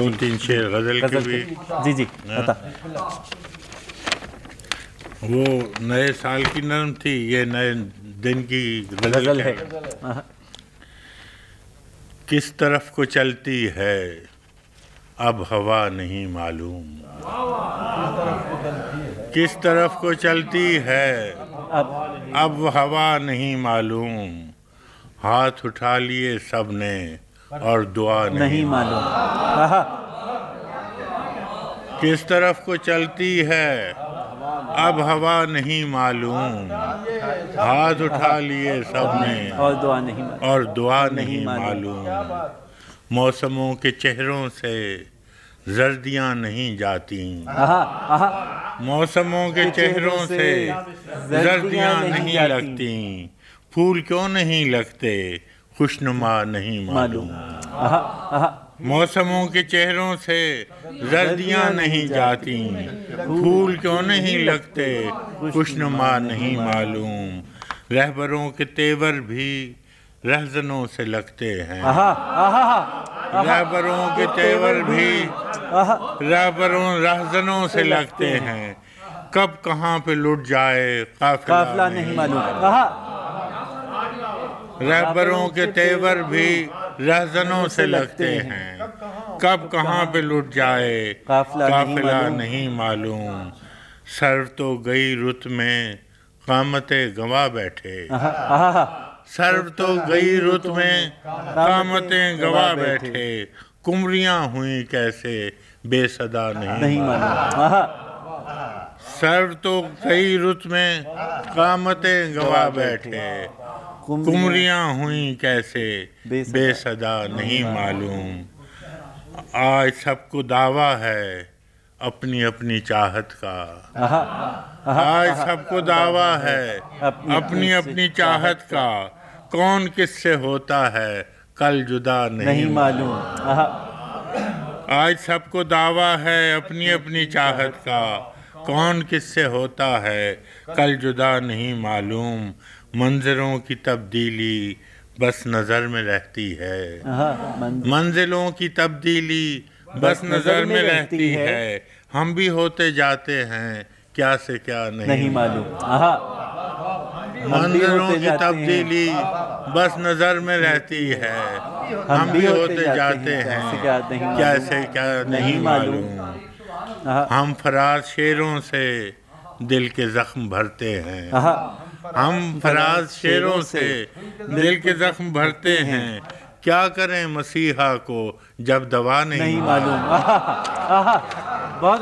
دو تین شعر غزل کے بھی۔ جی جی بتا۔ وہ نئے سال کی نرم تھی یہ نئے دن کی غزل ہے۔ ہاں، کس طرف کو چلتی ہے؟ اب ہوا نہیں معلوم۔ کس طرف کو چلتی ہے؟ اب ہوا نہیں معلوم۔ ہاتھ اٹھا لیے سب نے۔ اور دعا نہیں معلوم کس طرف کو چلتی ہے؟ اب ہوا نہیں معلوم۔ ہاتھ اٹھا لیے سب نے۔ اور دعا نہیں معلوم اور دعا نہیں معلوم۔ موسموں کے چہروں سے زردیاں نہیں جاتی۔ موسموں کے چہروں سے زردیاں نہیں لگتی۔ پھول کیوں نہیں لگتے؟ خوشنما نہیں معلوم۔ موسموں کے چہروں سے زردیاں نہیں جاتی پھول کیوں نہیں لگتے؟ خوشنما نہیں معلوم۔ رہبروں کے تیور بھی رہزنوں سے لگتے ہیں۔ رہبروں کے تیور بھی رہبروں رہزنوں سے لگتے ہیں۔ کب کہاں پہ لٹ جائے قافلہ نہیں معلوم۔ رہبروں کے تیور بھی رہزنوں سے لگتے ہیں۔ کب کہاں پہ لٹ جائے؟ قافلہ نہیں معلوم۔ سر تو گئی رت میں قامتیں گوا بیٹھے۔ سر تو گئی رت میں قامتیں گوا بیٹھے۔ کمریاں ہوئیں کیسے؟ بے صدا نہیں سر تو گئی رت میں قامتیں گوا بیٹھے۔ کمریاں ہوئیں کیسے؟ بے صدا نہیں معلوم۔ آج سب کو دعویٰ ہے اپنی اپنی چاہت کا۔ آج سب کو دعویٰ ہے اپنی اپنی چاہت کا۔ کون کس سے ہوتا ہے کل جدا نہیں معلوم۔ آج سب کو دعویٰ ہے اپنی اپنی چاہت کا۔ کون کس سے ہوتا ہے کل جدا نہیں معلوم۔ منظروں کی تبدیلی بس نظر میں رہتی ہے۔ منزلوں کی تبدیلی بس نظر میں رہتی ہے۔ ہم بھی ہوتے جاتے ہیں کیا سے کیا نہیں۔ معلوم۔ منظروں کی تبدیلی بس نظر میں رہتی ہے۔ ہم بھی ہوتے جاتے ہیں کیسے کیا نہیں معلوم۔ ہم فراز شیروں سے دل کے زخم بھرتے ہیں۔ ہم فراز شیروں سے دل کے زخم بھرتے ہیں۔ کیا کریں مسیحا کو جب دوا نہیں معلوم۔ بہت